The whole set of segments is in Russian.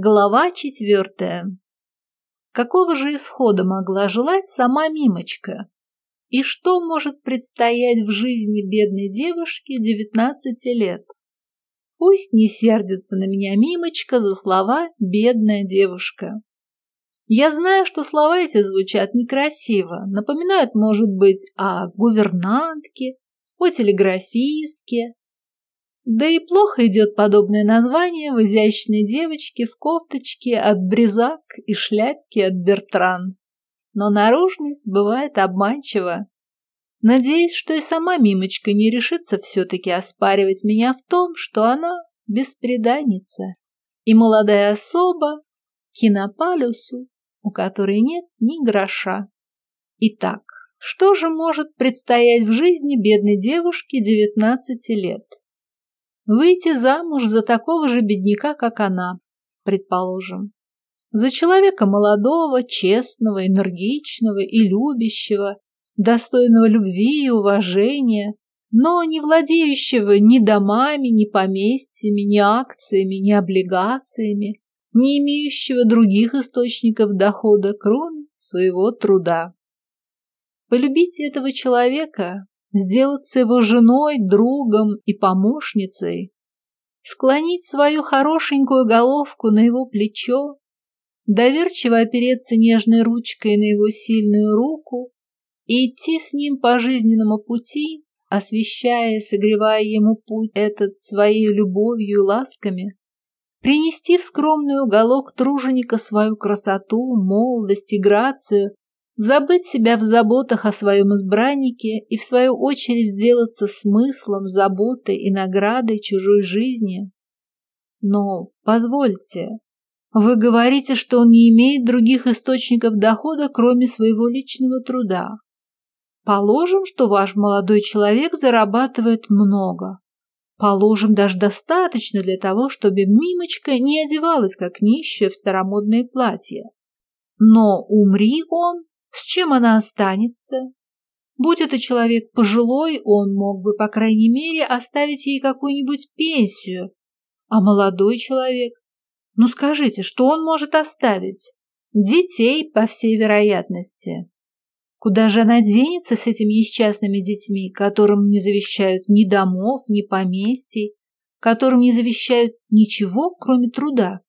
Глава четвертая. Какого же исхода могла желать сама Мимочка? И что может предстоять в жизни бедной девушки девятнадцати лет? Пусть не сердится на меня Мимочка за слова «бедная девушка». Я знаю, что слова эти звучат некрасиво, напоминают, может быть, о гувернантке, о телеграфистке, да и плохо идет подобное название в изящной девочке в кофточке от Бризак и шляпке от Бертран. Но наружность бывает обманчива. Надеюсь, что и сама Мимочка не решится все-таки оспаривать меня в том, что она беспреданница и молодая особа кинопалюсу, у которой нет ни гроша. Итак, что же может предстоять в жизни бедной девушки 19 лет? Выйти замуж за такого же бедняка, как она, предположим. За человека молодого, честного, энергичного и любящего, достойного любви и уважения, но не владеющего ни домами, ни поместьями, ни акциями, ни облигациями, не имеющего других источников дохода, кроме своего труда. Полюбить этого человека сделаться его женой, другом и помощницей, склонить свою хорошенькую головку на его плечо, доверчиво опереться нежной ручкой на его сильную руку и идти с ним по жизненному пути, освещая и согревая ему путь этот своей любовью и ласками, принести в скромный уголок труженика свою красоту, молодость и грацию, забыть себя в заботах о своем избраннике и в свою очередь сделаться смыслом, заботой и наградой чужой жизни. Но, позвольте, вы говорите, что он не имеет других источников дохода, кроме своего личного труда. Положим, что ваш молодой человек зарабатывает много. Положим, даже достаточно для того, чтобы Мимочка не одевалась как нищая в старомодные платья. Но умри он, с чем она останется? Будь это человек пожилой, он мог бы, по крайней мере, оставить ей какую-нибудь пенсию. А молодой человек? Ну скажите, что он может оставить? Детей, по всей вероятности. Куда же она денется с этими несчастными детьми, которым не завещают ни домов, ни поместий, которым не завещают ничего, кроме труда?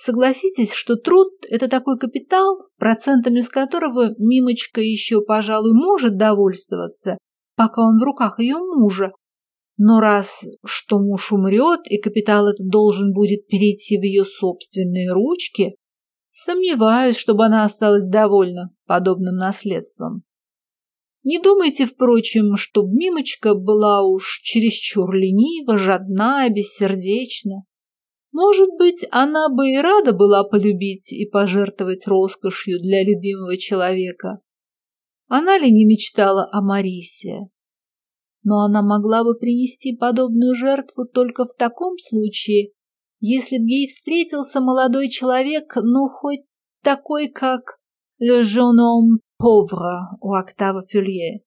Согласитесь, что труд – это такой капитал, процентами с которого Мимочка еще, пожалуй, может довольствоваться, пока он в руках ее мужа. Но раз что муж умрет, и капитал этот должен будет перейти в ее собственные ручки, сомневаюсь, чтобы она осталась довольна подобным наследством. Не думайте, впрочем, что Мимочка была уж чересчур ленива, жадна, бессердечна. Может быть, она бы и рада была полюбить и пожертвовать роскошью для любимого человека. Она ли не мечтала о Марисе? Но она могла бы принести подобную жертву только в таком случае, если б ей встретился молодой человек, ну, хоть такой, как «Le jeune homme pauvre» у Октава Фюлье.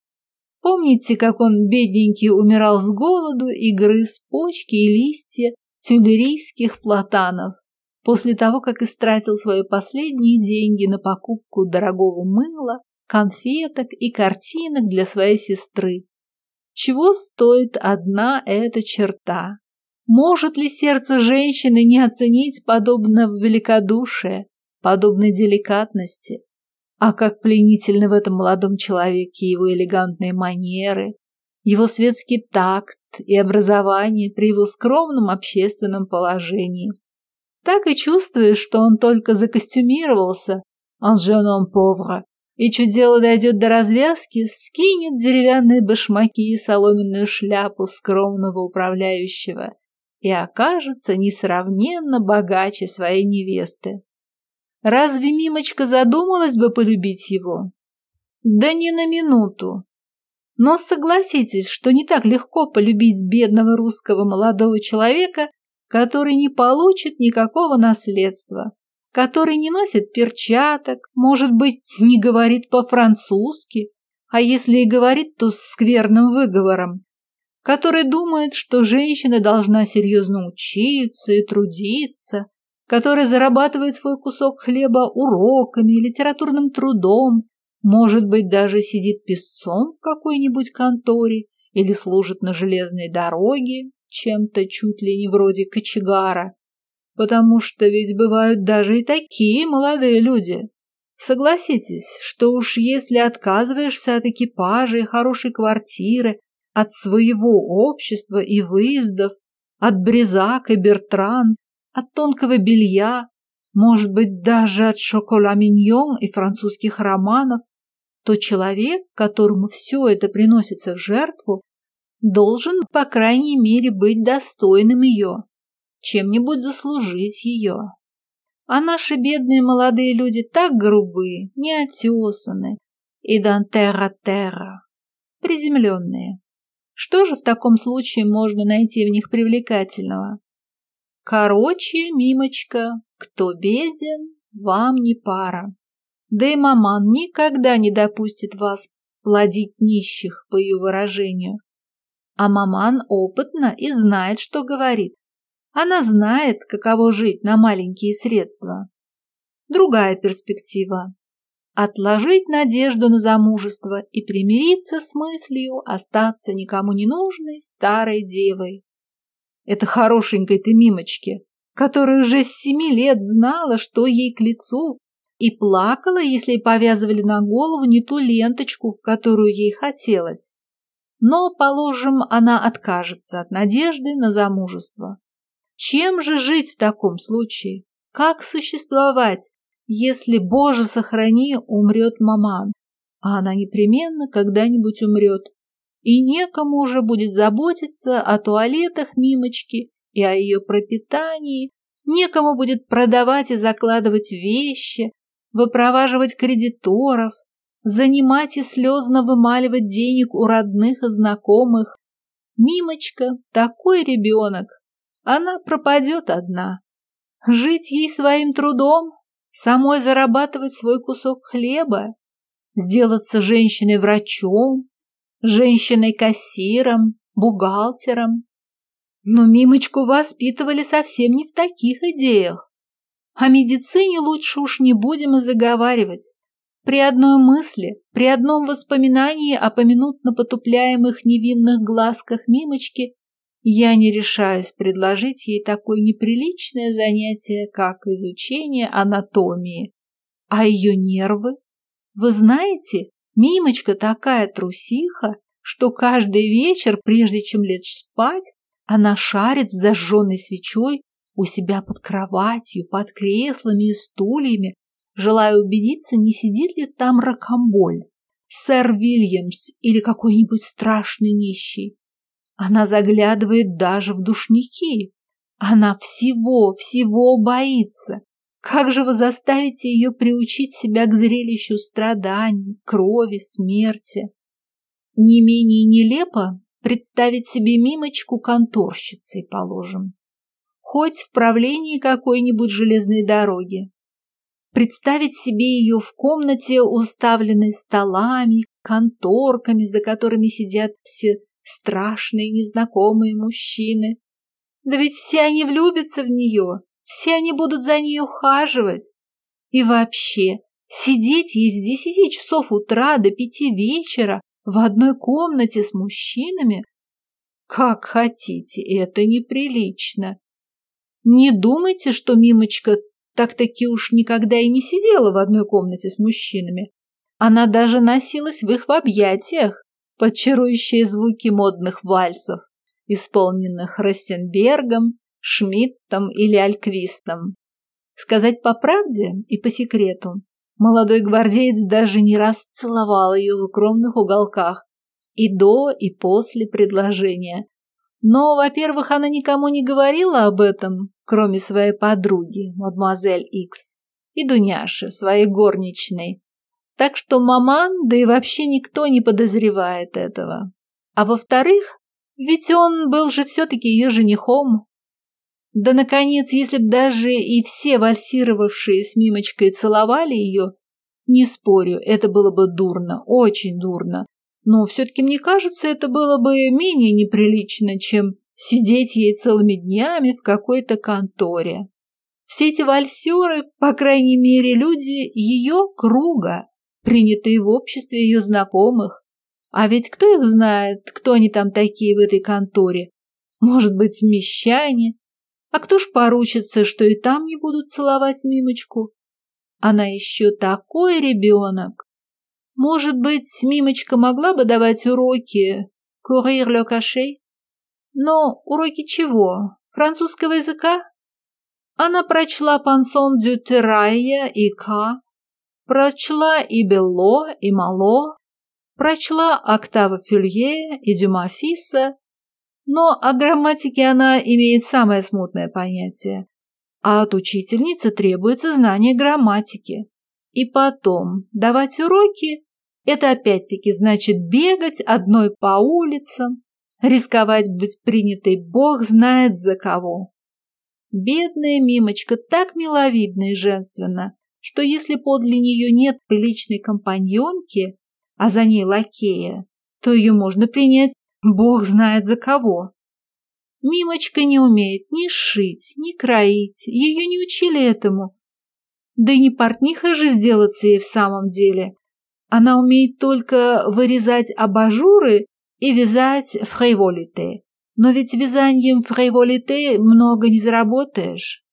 Помните, как он, бедненький, умирал с голоду и грыз почки и листья тюлерийских платанов после того, как истратил свои последние деньги на покупку дорогого мыла, конфеток и картинок для своей сестры. Чего стоит одна эта черта? Может ли сердце женщины не оценить подобного великодушия, подобной деликатности? А как пленительны в этом молодом человеке его элегантные манеры, его светский такт и образование при его скромном общественном положении. Так и чувствуешь, что он только закостюмировался, он женом повара, и чуть дело дойдет до развязки, скинет деревянные башмаки и соломенную шляпу скромного управляющего и окажется несравненно богаче своей невесты. Разве Мимочка задумалась бы полюбить его? Да не на минуту. Но согласитесь, что не так легко полюбить бедного русского молодого человека, который не получит никакого наследства, который не носит перчаток, может быть, не говорит по-французски, а если и говорит, то с скверным выговором, который думает, что женщина должна серьезно учиться и трудиться, который зарабатывает свой кусок хлеба уроками, литературным трудом, может быть, даже сидит песцом в какой-нибудь конторе или служит на железной дороге, чем-то чуть ли не вроде кочегара, потому что ведь бывают даже и такие молодые люди. Согласитесь, что уж если отказываешься от экипажа и хорошей квартиры, от своего общества и выездов, от Бризак и Бертран, от тонкого белья, может быть, даже от шокола-миньон и французских романов, то человек, которому все это приносится в жертву, должен, по крайней мере, быть достойным ее, чем-нибудь заслужить ее. А наши бедные молодые люди так грубы, неотесаны и дантера-терра, приземленные. Что же в таком случае можно найти в них привлекательного? Короче, мимочка, кто беден, вам не пара. Да и маман никогда не допустит вас плодить нищих, по ее выражению. А маман опытна и знает, что говорит. Она знает, каково жить на маленькие средства. Другая перспектива – отложить надежду на замужество и примириться с мыслью остаться никому не нужной старой девой. Это хорошенькой ты мимочки, которая уже с семи лет знала, что ей к лицу, и плакала, если повязывали на голову не ту ленточку, которую ей хотелось. Но, положим, она откажется от надежды на замужество. Чем же жить в таком случае? Как существовать, если, Боже, сохрани, умрет маман, а она непременно когда-нибудь умрет, и некому уже будет заботиться о туалетах Мимочки и о ее пропитании, некому будет продавать и закладывать вещи, выпроваживать кредиторов, занимать и слезно вымаливать денег у родных и знакомых. Мимочка – такой ребенок, она пропадет одна. Жить ей своим трудом, самой зарабатывать свой кусок хлеба, сделаться женщиной-врачом, женщиной-кассиром, бухгалтером. Но Мимочку воспитывали совсем не в таких идеях. О медицине лучше уж не будем и заговаривать. При одной мысли, при одном воспоминании о поминутно потупляемых невинных глазках Мимочки я не решаюсь предложить ей такое неприличное занятие, как изучение анатомии. А ее нервы? Вы знаете, Мимочка такая трусиха, что каждый вечер, прежде чем лечь спать, она шарит с зажженной свечой у себя под кроватью, под креслами и стульями, желая убедиться, не сидит ли там ракомболь, сэр Вильямс или какой-нибудь страшный нищий. Она заглядывает даже в душники. Она всего-всего боится. Как же вы заставите ее приучить себя к зрелищу страданий, крови, смерти? Не менее нелепо представить себе Мимочку конторщицей, положим хоть в правлении какой-нибудь железной дороги. Представить себе ее в комнате, уставленной столами, конторками, за которыми сидят все страшные незнакомые мужчины. Да ведь все они влюбятся в нее, все они будут за ней ухаживать. И вообще, сидеть ей с десяти часов утра до пяти вечера в одной комнате с мужчинами? Как хотите, это неприлично. Не думайте, что Мимочка так-таки уж никогда и не сидела в одной комнате с мужчинами. Она даже носилась в их объятиях, под звуки модных вальсов, исполненных Рассенбергом, Шмидтом или Альквистом. Сказать по правде и по секрету, молодой гвардеец даже не раз целовал ее в укромных уголках и до, и после предложения, но, во-первых, она никому не говорила об этом, кроме своей подруги, мадемуазель Икс, и Дуняши, своей горничной. Так что маман, да и вообще никто не подозревает этого. А во-вторых, ведь он был же все-таки ее женихом. Да, наконец, если б даже и все вальсировавшие с Мимочкой целовали ее, не спорю, это было бы дурно, очень дурно. Но все-таки, мне кажется, это было бы менее неприлично, чем сидеть ей целыми днями в какой-то конторе. Все эти вальсеры, по крайней мере, люди ее круга, принятые в обществе ее знакомых. А ведь кто их знает, кто они там такие в этой конторе? Может быть, мещане? А кто ж поручится, что и там не будут целовать Мимочку? Она еще такой ребенок. Может быть, Мимочка могла бы давать уроки, курир ле кашей? Но уроки чего? Французского языка? Она прочла «Пансон дю Террайя» и «К», прочла и «Белло», и «Мало», прочла «Октава Фюлье» и «Дюмафиса», но о грамматике она имеет самое смутное понятие, а от учительницы требуется знание грамматики. И потом, давать уроки – это опять-таки значит бегать одной по улицам, рисковать быть принятой бог знает за кого. Бедная Мимочка так миловидна и женственна, что если подле нее нет приличной компаньонки, а за ней лакея, то ее можно принять бог знает за кого. Мимочка не умеет ни шить, ни кроить, ее не учили этому. Да и не портниха же сделаться ей в самом деле. Она умеет только вырезать абажуры и вязать фрейволите. Но ведь вязанием фрейволите много не заработаешь.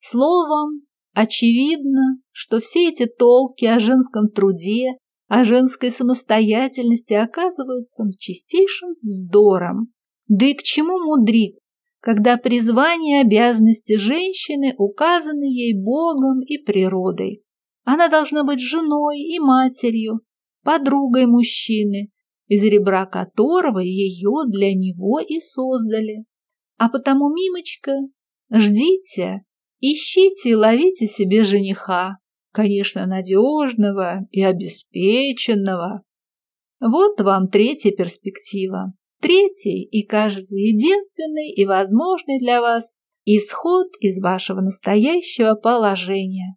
Словом, очевидно, что все эти толки о женском труде, о женской самостоятельности оказываются чистейшим вздором. Да и к чему мудрить, когда призвание и обязанности женщины указаны ей Богом и природой. Она должна быть женой и матерью, подругой мужчины, из ребра которого ее для него и создали. А потому, Мимочка, ждите, ищите и ловите себе жениха, конечно, надежного и обеспеченного. Вот вам третья перспектива. Третий и, кажется, единственный и возможный для вас исход из вашего настоящего положения.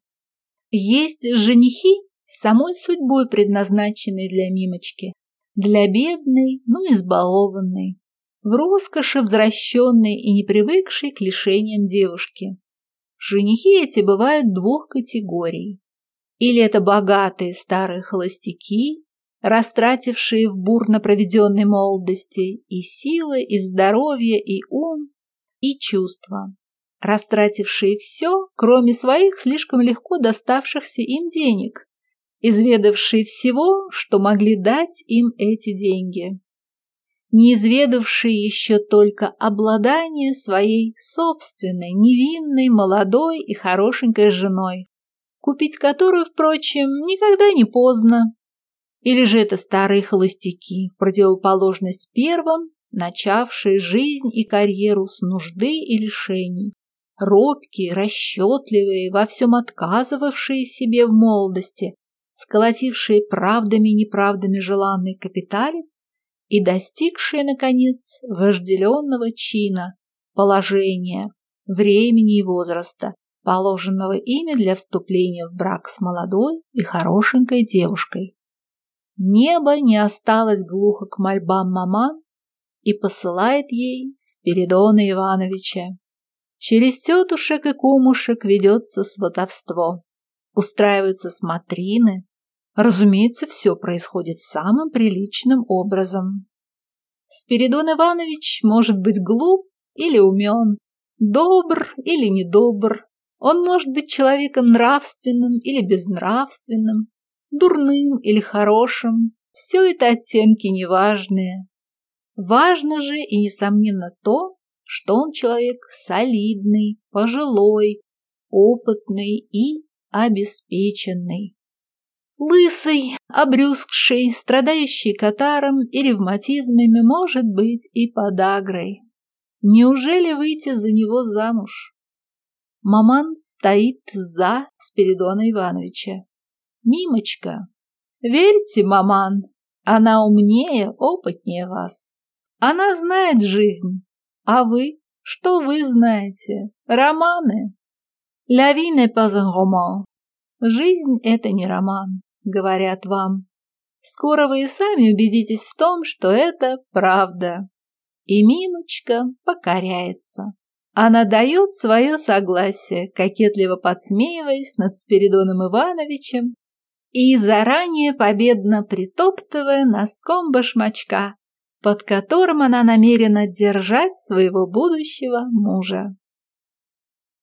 Есть женихи, самой судьбой предназначенные для Мимочки, для бедной, но избалованной, в роскоши возвращенной и не привыкшей к лишениям девушки. Женихи эти бывают двух категорий. Или это богатые старые холостяки, растратившие в бурно проведенной молодости и силы, и здоровье, и ум, и чувства, растратившие все, кроме своих слишком легко доставшихся им денег, изведавшие всего, что могли дать им эти деньги, не изведавшие еще только обладание своей собственной, невинной, молодой и хорошенькой женой, купить которую, впрочем, никогда не поздно. Или же это старые холостяки, в противоположность первым, начавшие жизнь и карьеру с нужды и лишений, робкие, расчетливые, во всем отказывавшие себе в молодости, сколотившие правдами и неправдами желанный капиталец и достигшие, наконец, вожделенного чина, положения, времени и возраста, положенного ими для вступления в брак с молодой и хорошенькой девушкой. Небо не осталось глухо к мольбам маман и посылает ей Спиридона Ивановича. Через тетушек и кумушек ведется сватовство устраиваются смотрины. Разумеется, все происходит самым приличным образом. Спиридон Иванович может быть глуп или умен, добр или недобр. Он может быть человеком нравственным или безнравственным, дурным или хорошим. Все это оттенки неважные. Важно же и, несомненно, то, что он человек солидный, пожилой, опытный и обеспеченный. Лысый, обрюзгший, страдающий катаром и ревматизмами может быть и подагрой. Неужели выйти за него замуж? Маман стоит за Спиридона Ивановича. Мимочка, верьте, маман, она умнее, опытнее вас. Она знает жизнь, а вы, что вы знаете? Романы. La vie n'est pas un roman. Жизнь – это не роман, говорят вам. Скоро вы и сами убедитесь в том, что это правда. И Мимочка покоряется. она дает свое согласие, кокетливо подсмеиваясь над Спиридоном Ивановичем и заранее победно притоптывая носком башмачка, под которым она намерена держать своего будущего мужа.